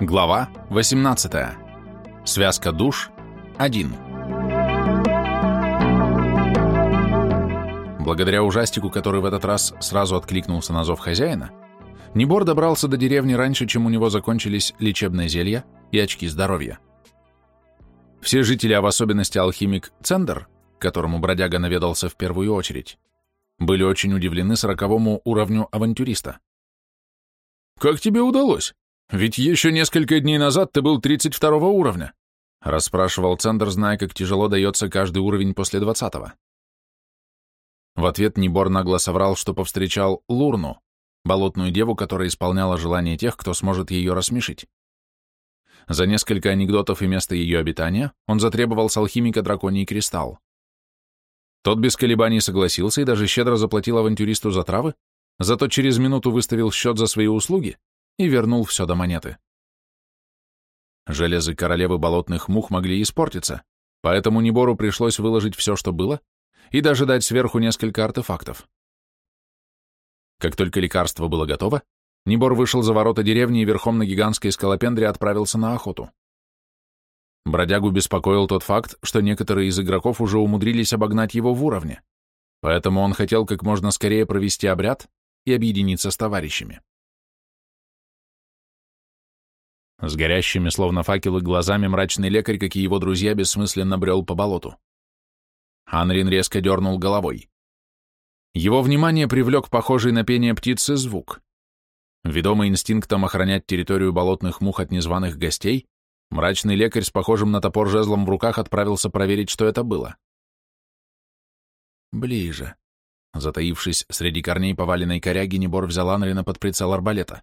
Глава 18. Связка душ 1. Благодаря ужастику, который в этот раз сразу откликнулся на зов хозяина, Небор добрался до деревни раньше, чем у него закончились лечебные зелья и очки здоровья. Все жители, а в особенности алхимик Цендер, которому бродяга наведался в первую очередь, были очень удивлены сороковому уровню авантюриста. «Как тебе удалось? Ведь еще несколько дней назад ты был 32 уровня», расспрашивал Цендер, зная, как тяжело дается каждый уровень после 20-го. В ответ Небор нагло соврал, что повстречал Лурну, болотную деву, которая исполняла желания тех, кто сможет ее рассмешить. За несколько анекдотов и место ее обитания он затребовал с алхимика драконий кристалл. Тот без колебаний согласился и даже щедро заплатил авантюристу за травы, зато через минуту выставил счет за свои услуги и вернул все до монеты. Железы королевы болотных мух могли испортиться, поэтому Небору пришлось выложить все, что было, и даже дать сверху несколько артефактов. Как только лекарство было готово, Небор вышел за ворота деревни и верхом на гигантской скалопендре отправился на охоту. Бродягу беспокоил тот факт, что некоторые из игроков уже умудрились обогнать его в уровне, поэтому он хотел как можно скорее провести обряд и объединиться с товарищами. С горящими, словно факелы, глазами мрачный лекарь, как и его друзья, бессмысленно брел по болоту. Анрин резко дернул головой. Его внимание привлек похожий на пение птицы звук. Ведомый инстинктом охранять территорию болотных мух от незваных гостей, мрачный лекарь с похожим на топор жезлом в руках отправился проверить, что это было. Ближе. Затаившись среди корней поваленной коряги, Небор взял Анрина под прицел арбалета.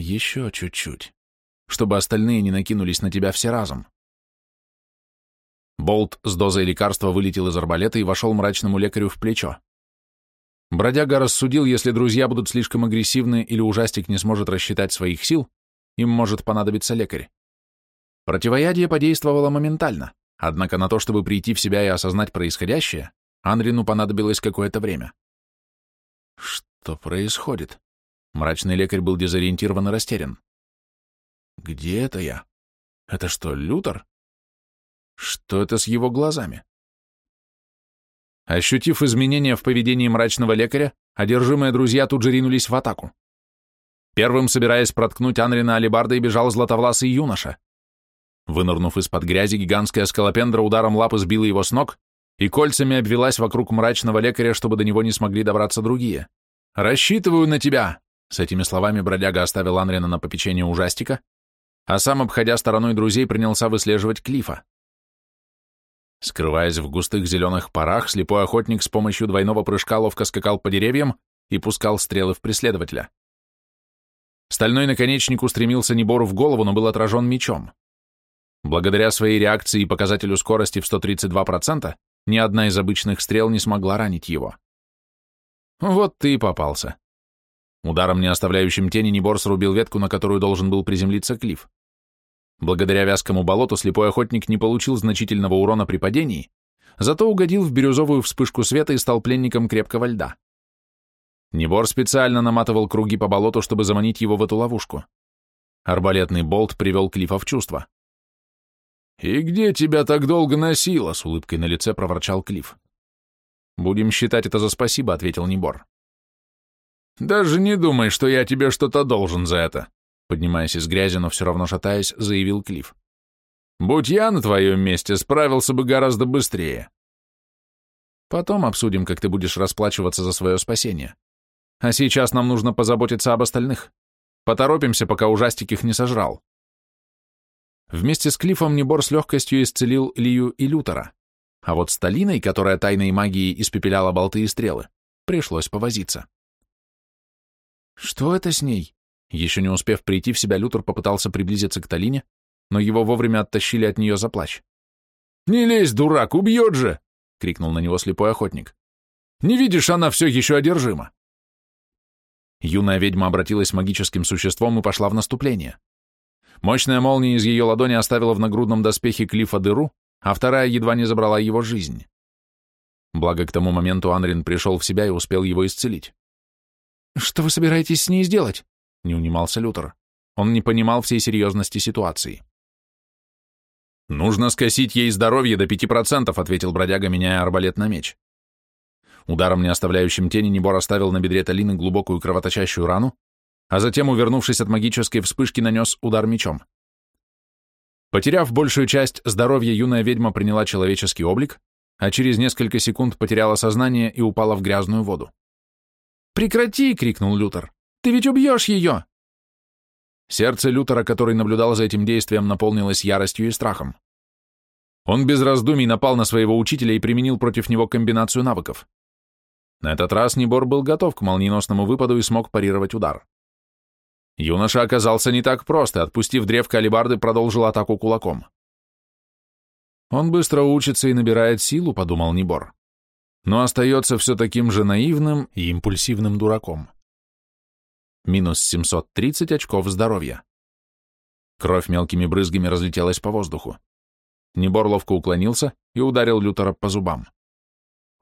Еще чуть-чуть, чтобы остальные не накинулись на тебя все разом. Болт с дозой лекарства вылетел из арбалета и вошел мрачному лекарю в плечо. Бродяга рассудил, если друзья будут слишком агрессивны или ужастик не сможет рассчитать своих сил, им может понадобиться лекарь. Противоядие подействовало моментально, однако на то, чтобы прийти в себя и осознать происходящее, Анрину понадобилось какое-то время. Что происходит? Мрачный лекарь был дезориентирован и растерян. Где это я? Это что, Лютер? Что это с его глазами? Ощутив изменения в поведении мрачного лекаря, одержимые друзья тут же ринулись в атаку. Первым, собираясь проткнуть Анрина алебардой, бежал златовласый юноша. Вынырнув из-под грязи, гигантская скалопендра ударом лапы сбила его с ног и кольцами обвелась вокруг мрачного лекаря, чтобы до него не смогли добраться другие. «Рассчитываю на тебя!» С этими словами бродяга оставил Анрина на попечение ужастика, а сам, обходя стороной друзей, принялся выслеживать Клифа. Скрываясь в густых зеленых парах, слепой охотник с помощью двойного прыжка ловко скакал по деревьям и пускал стрелы в преследователя. Стальной наконечник устремился Небору в голову, но был отражен мечом. Благодаря своей реакции и показателю скорости в 132%, ни одна из обычных стрел не смогла ранить его. Вот ты и попался. Ударом, не оставляющим тени, Небор срубил ветку, на которую должен был приземлиться Клифф. Благодаря вязкому болоту слепой охотник не получил значительного урона при падении, зато угодил в бирюзовую вспышку света и стал пленником крепкого льда. Небор специально наматывал круги по болоту, чтобы заманить его в эту ловушку. Арбалетный болт привел Клифа в чувство. «И где тебя так долго носило?» — с улыбкой на лице проворчал Клифф. «Будем считать это за спасибо», — ответил Небор. «Даже не думай, что я тебе что-то должен за это», Поднимаясь из грязи, но все равно шатаясь, заявил Клифф. «Будь я на твоем месте, справился бы гораздо быстрее». «Потом обсудим, как ты будешь расплачиваться за свое спасение. А сейчас нам нужно позаботиться об остальных. Поторопимся, пока ужастик их не сожрал». Вместе с Клиффом Небор с легкостью исцелил Лию и Лютера, а вот с Талиной, которая тайной магией испепеляла болты и стрелы, пришлось повозиться. «Что это с ней?» Еще не успев прийти в себя, Лютер попытался приблизиться к Талине, но его вовремя оттащили от нее за плащ. «Не лезь, дурак, убьет же!» — крикнул на него слепой охотник. «Не видишь, она все еще одержима!» Юная ведьма обратилась магическим существом и пошла в наступление. Мощная молния из ее ладони оставила в нагрудном доспехе Клифа дыру, а вторая едва не забрала его жизнь. Благо, к тому моменту Анрин пришел в себя и успел его исцелить. «Что вы собираетесь с ней сделать?» — не унимался Лютер. он не понимал всей серьезности ситуации. «Нужно скосить ей здоровье до пяти процентов», — ответил бродяга, меняя арбалет на меч. Ударом, не оставляющим тени, Небор оставил на бедре Талины глубокую кровоточащую рану, а затем, увернувшись от магической вспышки, нанес удар мечом. Потеряв большую часть здоровья, юная ведьма приняла человеческий облик, а через несколько секунд потеряла сознание и упала в грязную воду. «Прекрати!» — крикнул Лютер. «Ты ведь убьешь ее!» Сердце Лютера, который наблюдал за этим действием, наполнилось яростью и страхом. Он без раздумий напал на своего учителя и применил против него комбинацию навыков. На этот раз Небор был готов к молниеносному выпаду и смог парировать удар. Юноша оказался не так прост и, отпустив древко алебарды, продолжил атаку кулаком. «Он быстро учится и набирает силу», — подумал Небор, но остается все таким же наивным и импульсивным дураком. Минус 730 очков здоровья. Кровь мелкими брызгами разлетелась по воздуху. Небор ловко уклонился и ударил Лютера по зубам.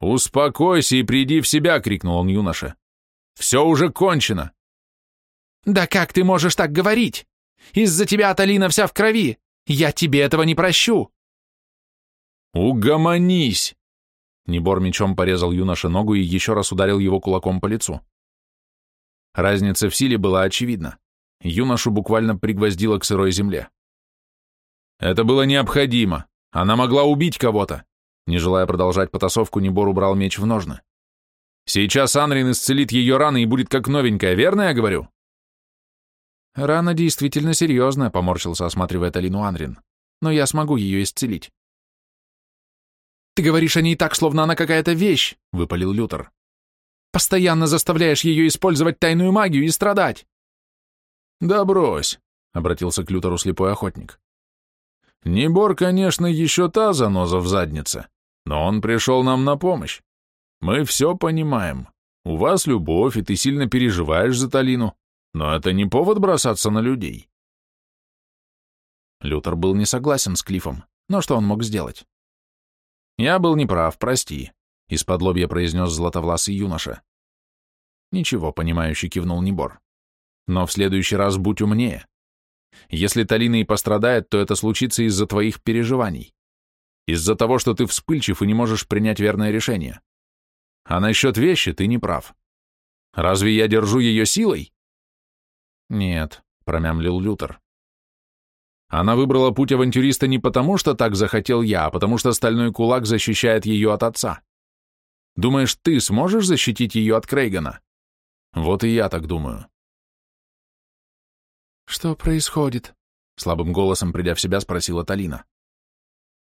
«Успокойся и приди в себя!» — крикнул он юноше. «Все уже кончено!» «Да как ты можешь так говорить? Из-за тебя Аталина вся в крови! Я тебе этого не прощу!» «Угомонись!» Небор мечом порезал юноше ногу и еще раз ударил его кулаком по лицу. Разница в силе была очевидна. Юношу буквально пригвоздило к сырой земле. Это было необходимо. Она могла убить кого-то. Не желая продолжать потасовку, Небор убрал меч в ножны. Сейчас Анрин исцелит ее раны и будет как новенькая, верно я говорю? Рана действительно серьезная, поморщился, осматривая Талину Анрин. Но я смогу ее исцелить. Ты говоришь о ней так, словно она какая-то вещь, выпалил Лютер. Постоянно заставляешь ее использовать тайную магию и страдать. Да брось, обратился к Лютеру слепой охотник. Небор, конечно, еще та заноза в заднице, но он пришел нам на помощь. Мы все понимаем. У вас любовь, и ты сильно переживаешь за Талину, но это не повод бросаться на людей. Лютер был не согласен с Клифом, но что он мог сделать? Я был неправ, прости. Из-под лобья произнес златовласый юноша. Ничего, понимающий кивнул Небор. Но в следующий раз будь умнее. Если Талина и пострадает, то это случится из-за твоих переживаний. Из-за того, что ты вспыльчив и не можешь принять верное решение. А насчет вещи ты не прав. Разве я держу ее силой? Нет, промямлил Лютер. Она выбрала путь авантюриста не потому, что так захотел я, а потому что стальной кулак защищает ее от отца. Думаешь, ты сможешь защитить ее от Крейгана? Вот и я так думаю. Что происходит? Слабым голосом, придя в себя, спросила Талина.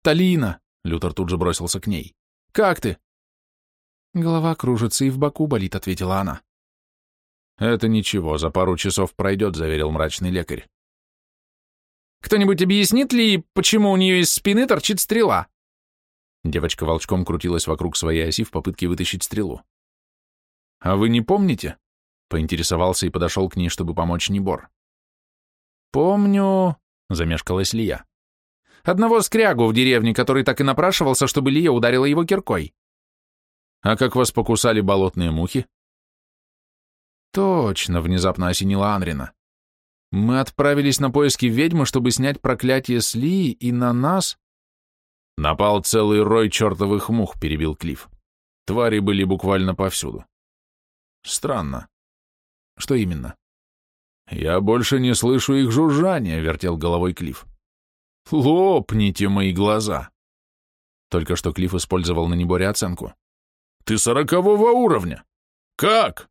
Талина! Лютер тут же бросился к ней. Как ты? Голова кружится и в боку болит, ответила она. Это ничего, за пару часов пройдет, заверил мрачный лекарь. Кто-нибудь объяснит ли, почему у нее из спины торчит стрела? Девочка волчком крутилась вокруг своей оси в попытке вытащить стрелу. «А вы не помните?» Поинтересовался и подошел к ней, чтобы помочь Небор. «Помню...» — замешкалась Лия. «Одного скрягу в деревне, который так и напрашивался, чтобы Лия ударила его киркой». «А как вас покусали болотные мухи?» «Точно», — внезапно осенила Анрина. «Мы отправились на поиски ведьмы, чтобы снять проклятие с Лии, и на нас...» Напал целый рой чертовых мух, перебил Клифф. Твари были буквально повсюду. Странно. Что именно? Я больше не слышу их жужжания, вертел головой Клифф. Лопните мои глаза. Только что Клифф использовал на Неборе оценку. Ты сорокового уровня. Как?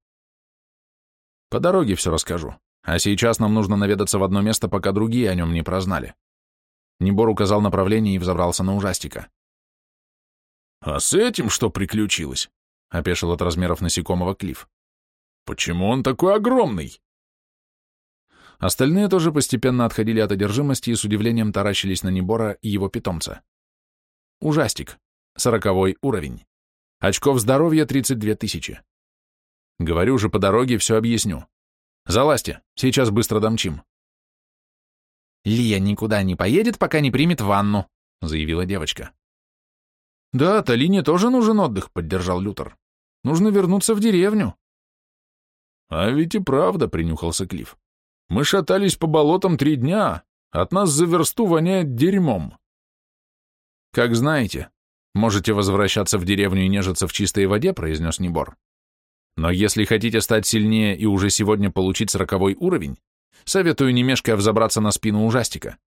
По дороге все расскажу. А сейчас нам нужно наведаться в одно место, пока другие о нем не прознали. Небор указал направление и взобрался на ужастика. «А с этим что приключилось?» — опешил от размеров насекомого Клифф. «Почему он такой огромный?» Остальные тоже постепенно отходили от одержимости и с удивлением таращились на Небора и его питомца. Ужастик. Сороковой уровень. Очков здоровья 32 тысячи. Говорю же, по дороге все объясню. Залазьте, сейчас быстро домчим. «Лия никуда не поедет, пока не примет ванну», — заявила девочка. «Да, Талине тоже нужен отдых», — поддержал Лютер. «Нужно вернуться в деревню». «А ведь и правда», — принюхался Клифф. Мы шатались по болотам три дня, от нас за версту воняет дерьмом. Как знаете, можете возвращаться в деревню и нежиться в чистой воде, произнес Небор. Но если хотите стать сильнее и уже сегодня получить сороковой уровень, советую не мешкая взобраться на спину ужастика.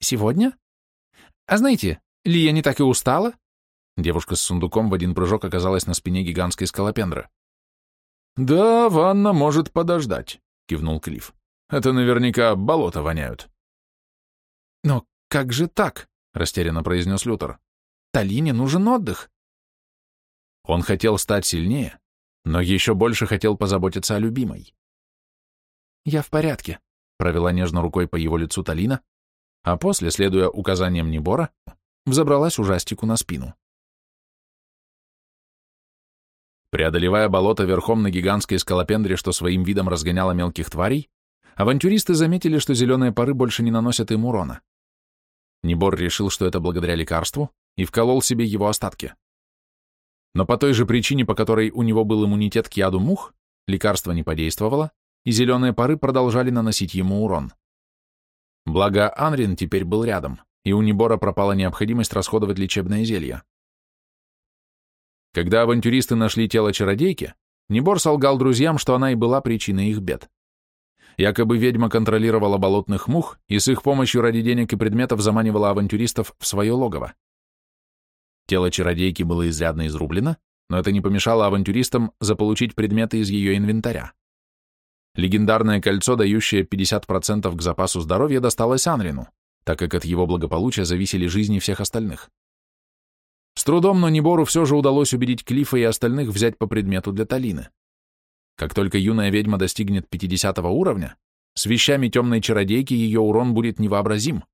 Сегодня? А знаете, Лия не так и устала? Девушка с сундуком в один прыжок оказалась на спине гигантской скалопендры. «Да, ванна может подождать», — кивнул Клифф. «Это наверняка болото воняют». «Но как же так?» — растерянно произнес Лютер. «Талине нужен отдых». Он хотел стать сильнее, но еще больше хотел позаботиться о любимой. «Я в порядке», — провела нежно рукой по его лицу Талина, а после, следуя указаниям Небора, взобралась ужастику на спину. Преодолевая болото верхом на гигантской скалопендре, что своим видом разгоняло мелких тварей, авантюристы заметили, что зеленые пары больше не наносят им урона. Небор решил, что это благодаря лекарству, и вколол себе его остатки. Но по той же причине, по которой у него был иммунитет к яду мух, лекарство не подействовало, и зеленые пары продолжали наносить ему урон. Благо, Анрин теперь был рядом, и у Небора пропала необходимость расходовать лечебное зелье. Когда авантюристы нашли тело чародейки, Небор солгал друзьям, что она и была причиной их бед. Якобы ведьма контролировала болотных мух и с их помощью ради денег и предметов заманивала авантюристов в свое логово. Тело чародейки было изрядно изрублено, но это не помешало авантюристам заполучить предметы из ее инвентаря. Легендарное кольцо, дающее 50% к запасу здоровья, досталось Анрину, так как от его благополучия зависели жизни всех остальных. С трудом, но Небору все же удалось убедить Клифа и остальных взять по предмету для Талины. Как только юная ведьма достигнет 50 уровня, с вещами темной чародейки ее урон будет невообразим.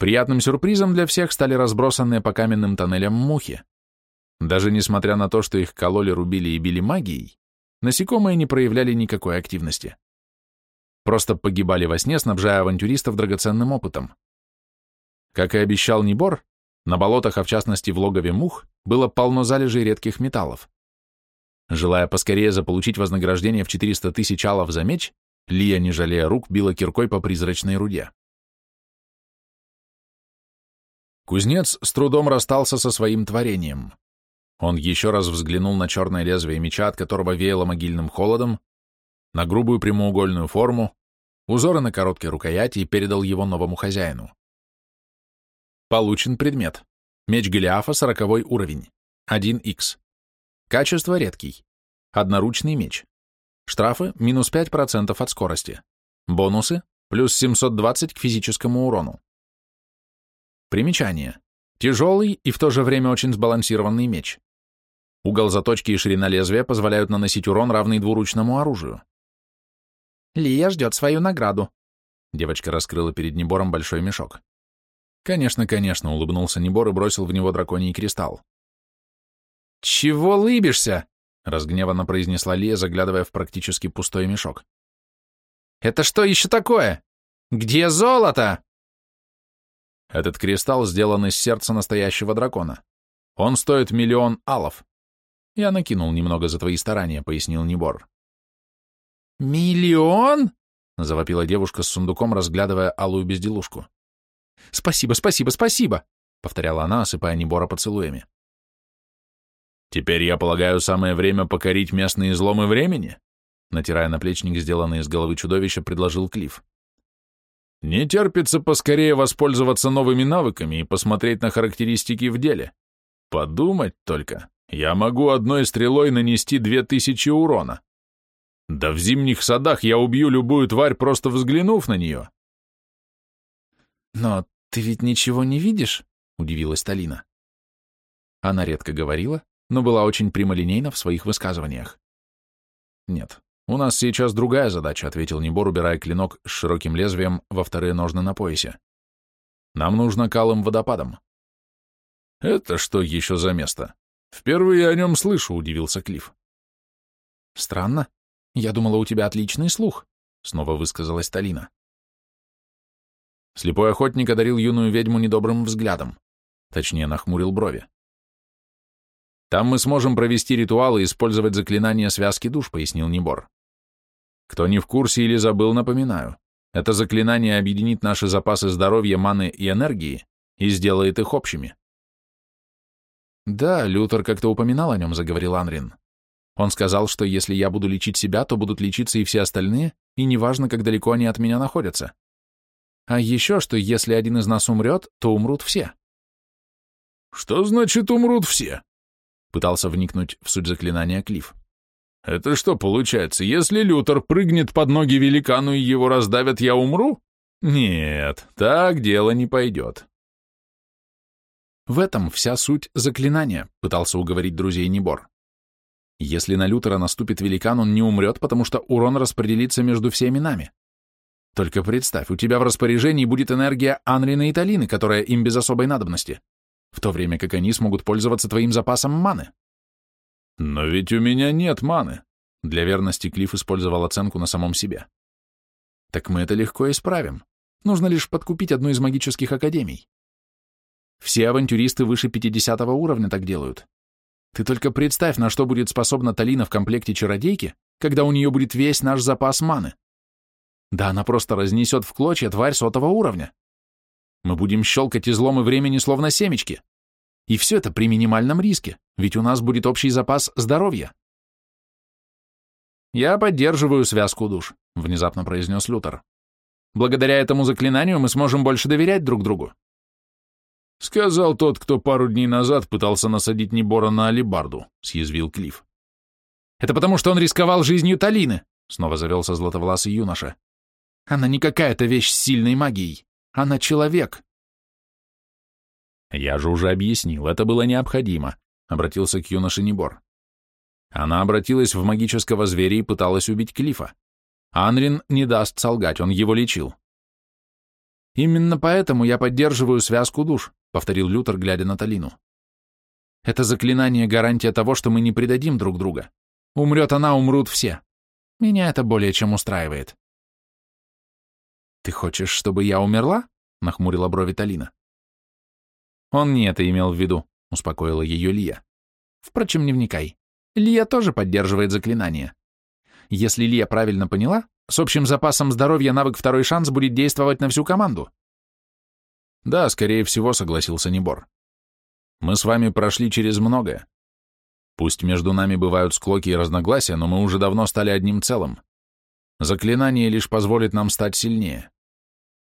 Приятным сюрпризом для всех стали разбросанные по каменным тоннелям мухи. Даже несмотря на то, что их кололи, рубили и били магией, насекомые не проявляли никакой активности. Просто погибали во сне, снабжая авантюристов драгоценным опытом. Как и обещал Небор, на болотах, а в частности в логове мух, было полно залежей редких металлов. Желая поскорее заполучить вознаграждение в 400 тысяч алов за меч, Лия, не жалея рук, била киркой по призрачной руде. Кузнец с трудом расстался со своим творением. Он еще раз взглянул на черное лезвие меча, от которого веяло могильным холодом, на грубую прямоугольную форму, узоры на короткой рукояти и передал его новому хозяину. Получен предмет. Меч Голиафа, 40 уровень. 1х. Качество редкий. Одноручный меч. Штрафы – минус 5% от скорости. Бонусы – плюс 720 к физическому урону. Примечание. Тяжелый и в то же время очень сбалансированный меч. Угол заточки и ширина лезвия позволяют наносить урон, равный двуручному оружию. «Лия ждет свою награду», — девочка раскрыла перед Небором большой мешок. «Конечно, конечно», — улыбнулся Небор и бросил в него драконий кристалл. «Чего лыбишься?» — разгневанно произнесла Лия, заглядывая в практически пустой мешок. «Это что еще такое? Где золото?» Этот кристалл сделан из сердца настоящего дракона. Он стоит миллион алов. Я накинул немного за твои старания, пояснил Небор. Миллион? Завопила девушка с сундуком, разглядывая алую безделушку. Спасибо, спасибо, спасибо, повторяла она, осыпая Небора поцелуями. Теперь, я полагаю, самое время покорить местные изломы времени? Натирая наплечник, сделанный из головы чудовища, предложил Клифф. Не терпится поскорее воспользоваться новыми навыками и посмотреть на характеристики в деле. Подумать только, я могу одной стрелой нанести две тысячи урона. Да в зимних садах я убью любую тварь, просто взглянув на нее. Но ты ведь ничего не видишь? Удивилась Талина. Она редко говорила, но была очень прямолинейна в своих высказываниях. Нет, «У нас сейчас другая задача», — ответил Небор, убирая клинок с широким лезвием во вторые ножны на поясе. «Нам нужно калым водопадом». «Это что еще за место? Впервые о нем слышу», — удивился Клифф. «Странно. Я думала, у тебя отличный слух», — снова высказалась Талина. Слепой охотник одарил юную ведьму недобрым взглядом. Точнее, нахмурил брови. «Там мы сможем провести ритуал и использовать заклинание связки душ», — пояснил Небор. Кто не в курсе или забыл, напоминаю. Это заклинание объединит наши запасы здоровья, маны и энергии и сделает их общими. Да, Лютер как-то упоминал о нем, заговорил Анрин. Он сказал, что если я буду лечить себя, то будут лечиться и все остальные, и неважно, как далеко они от меня находятся. А еще, что если один из нас умрет, то умрут все. Что значит умрут все? Пытался вникнуть в суть заклинания Клифф. Это что получается, если Лютер прыгнет под ноги великану и его раздавят, я умру? Нет, так дело не пойдет. В этом вся суть заклинания, пытался уговорить друзей Небор. Если на Лютера наступит великан, он не умрет, потому что урон распределится между всеми нами. Только представь, у тебя в распоряжении будет энергия Анрина и Талины, которая им без особой надобности, в то время как они смогут пользоваться твоим запасом маны. Но ведь у меня нет маны. Для верности Клифф использовал оценку на самом себе. Так мы это легко исправим. Нужно лишь подкупить одну из магических академий. Все авантюристы выше 50 уровня так делают. Ты только представь, на что будет способна Талина в комплекте чародейки, когда у нее будет весь наш запас маны. Да она просто разнесет в клочья тварь сотого уровня. Мы будем щелкать изломы времени словно семечки. И все это при минимальном риске, ведь у нас будет общий запас здоровья. «Я поддерживаю связку душ», — внезапно произнес Лютер. «Благодаря этому заклинанию мы сможем больше доверять друг другу». «Сказал тот, кто пару дней назад пытался насадить Небора на алибарду», — съязвил Клифф. «Это потому, что он рисковал жизнью Талины», — снова завелся златовласый юноша. «Она не какая-то вещь с сильной магией. Она человек. «Я же уже объяснил, это было необходимо», — обратился к юноше Небор. Она обратилась в магического зверя и пыталась убить Клифа. Анрин не даст солгать, он его лечил. «Именно поэтому я поддерживаю связку душ», — повторил Лютер, глядя на Талину. «Это заклинание — гарантия того, что мы не предадим друг друга. Умрет она, умрут все. Меня это более чем устраивает». «Ты хочешь, чтобы я умерла?» — нахмурила брови Талина. Он не это имел в виду, успокоила ее Лия. Впрочем, не вникай. Лия тоже поддерживает заклинание. Если Лия правильно поняла, с общим запасом здоровья навык «Второй шанс» будет действовать на всю команду. Да, скорее всего, согласился Небор. Мы с вами прошли через многое. Пусть между нами бывают склоки и разногласия, но мы уже давно стали одним целым. Заклинание лишь позволит нам стать сильнее.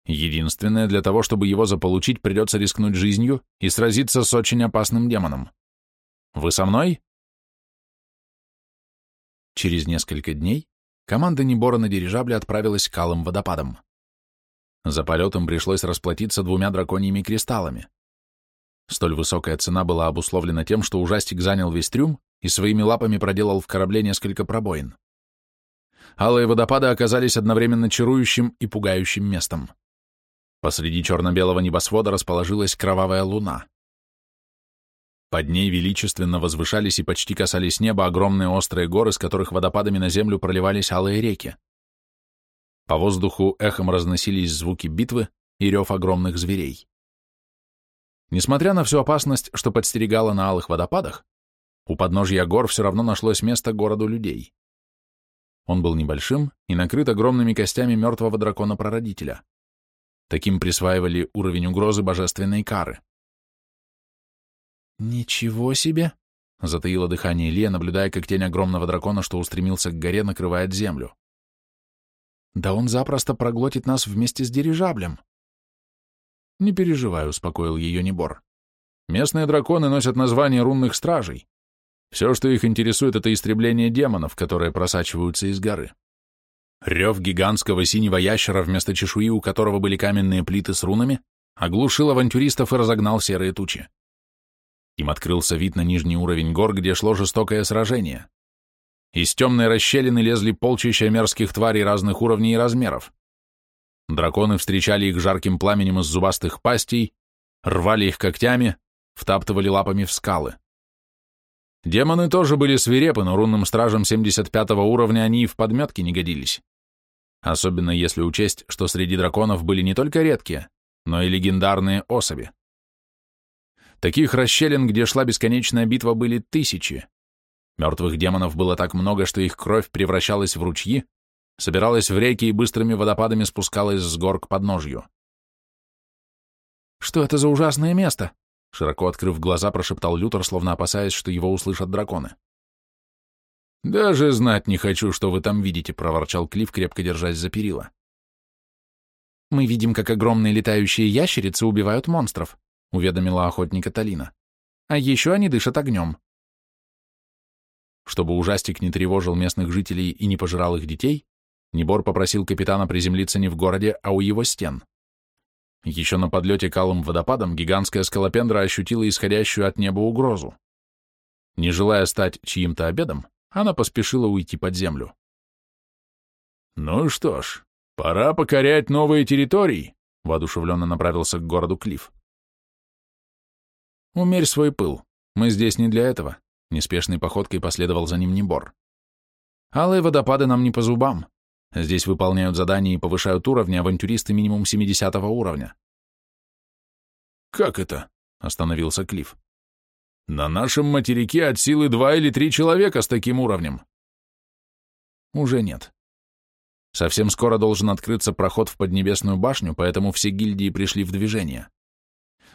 Единственное, для того, чтобы его заполучить, придется рискнуть жизнью и сразиться с очень опасным демоном. Вы со мной? Через несколько дней команда Небора на дирижабле отправилась к Алым водопадам. За полетом пришлось расплатиться двумя драконьими кристаллами. Столь высокая цена была обусловлена тем, что ужастик занял весь трюм и своими лапами проделал в корабле несколько пробоин. Алые водопады оказались одновременно чарующим и пугающим местом. Посреди черно-белого небосвода расположилась кровавая луна. Под ней величественно возвышались и почти касались неба огромные острые горы, с которых водопадами на землю проливались алые реки. По воздуху эхом разносились звуки битвы и рев огромных зверей. Несмотря на всю опасность, что подстерегала на алых водопадах, у подножья гор все равно нашлось место городу людей. Он был небольшим и накрыт огромными костями мертвого дракона-прародителя. Таким присваивали уровень угрозы божественной кары. «Ничего себе!» — затаило дыхание Илья, наблюдая, как тень огромного дракона, что устремился к горе, накрывает землю. «Да он запросто проглотит нас вместе с дирижаблем!» «Не переживай», — успокоил ее Небор. «Местные драконы носят название рунных стражей. Все, что их интересует, это истребление демонов, которые просачиваются из горы. Рев гигантского синего ящера, вместо чешуи у которого были каменные плиты с рунами, оглушил авантюристов и разогнал серые тучи. Им открылся вид на нижний уровень гор, где шло жестокое сражение. Из темной расщелины лезли полчища мерзких тварей разных уровней и размеров. Драконы встречали их жарким пламенем из зубастых пастей, рвали их когтями, втаптывали лапами в скалы. Демоны тоже были свирепы, но рунным стражам 75 уровня они и в подметке не годились. Особенно если учесть, что среди драконов были не только редкие, но и легендарные особи. Таких расщелин, где шла бесконечная битва, были тысячи. Мертвых демонов было так много, что их кровь превращалась в ручьи, собиралась в реки и быстрыми водопадами спускалась с гор к подножью. «Что это за ужасное место?» Широко открыв глаза, прошептал Лютер, словно опасаясь, что его услышат драконы. «Даже знать не хочу, что вы там видите», — проворчал Клифф, крепко держась за перила. «Мы видим, как огромные летающие ящерицы убивают монстров», — уведомила охотника Талина. «А еще они дышат огнем». Чтобы ужастик не тревожил местных жителей и не пожирал их детей, Небор попросил капитана приземлиться не в городе, а у его стен. Еще на подлете к алым водопадам гигантская скалопендра ощутила исходящую от неба угрозу. Не желая стать чьим-то обедом, она поспешила уйти под землю. «Ну что ж, пора покорять новые территории», — воодушевленно направился к городу Клифф. «Умерь свой пыл. Мы здесь не для этого», — неспешной походкой последовал за ним Небор. «Алые водопады нам не по зубам. Здесь выполняют задания и повышают уровни авантюристы минимум 70 уровня». «Как это?» — остановился Клифф. На нашем материке от силы два или три человека с таким уровнем. Уже нет. Совсем скоро должен открыться проход в Поднебесную башню, поэтому все гильдии пришли в движение.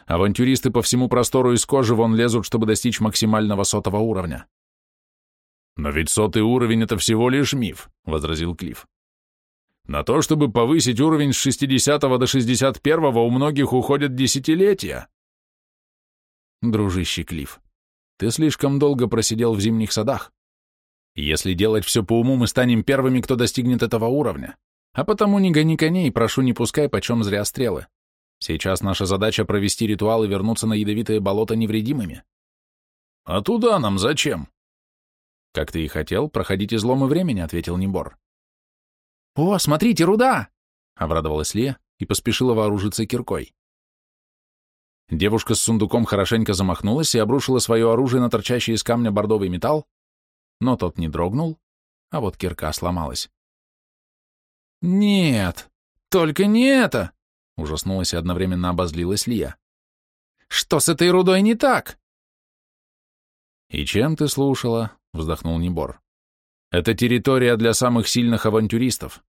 Авантюристы по всему простору из кожи вон лезут, чтобы достичь максимального сотого уровня. «Но ведь сотый уровень — это всего лишь миф», — возразил Клифф. «На то, чтобы повысить уровень с 60 до 61 у многих уходят десятилетия». Дружище Клифф, ты слишком долго просидел в зимних садах. Если делать все по уму, мы станем первыми, кто достигнет этого уровня. А потому не гони коней, прошу, не пускай почем зря стрелы. Сейчас наша задача провести ритуал и вернуться на ядовитое болото невредимыми. А туда нам зачем? Как ты и хотел, проходить изломы времени, ответил Небор. О, смотрите, руда! Обрадовалась Лия и поспешила вооружиться киркой. Девушка с сундуком хорошенько замахнулась и обрушила свое оружие на торчащий из камня бордовый металл, но тот не дрогнул, а вот кирка сломалась. «Нет, только не это!» — ужаснулась и одновременно обозлилась Лия. «Что с этой рудой не так?» «И чем ты слушала?» — вздохнул Небор. «Это территория для самых сильных авантюристов.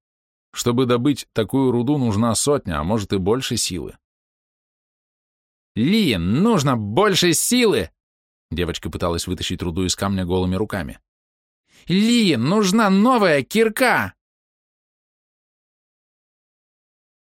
Чтобы добыть такую руду, нужна сотня, а может и больше силы. Ли, нужно больше силы!» Девочка пыталась вытащить руду из камня голыми руками. «Ли, нужна новая кирка!»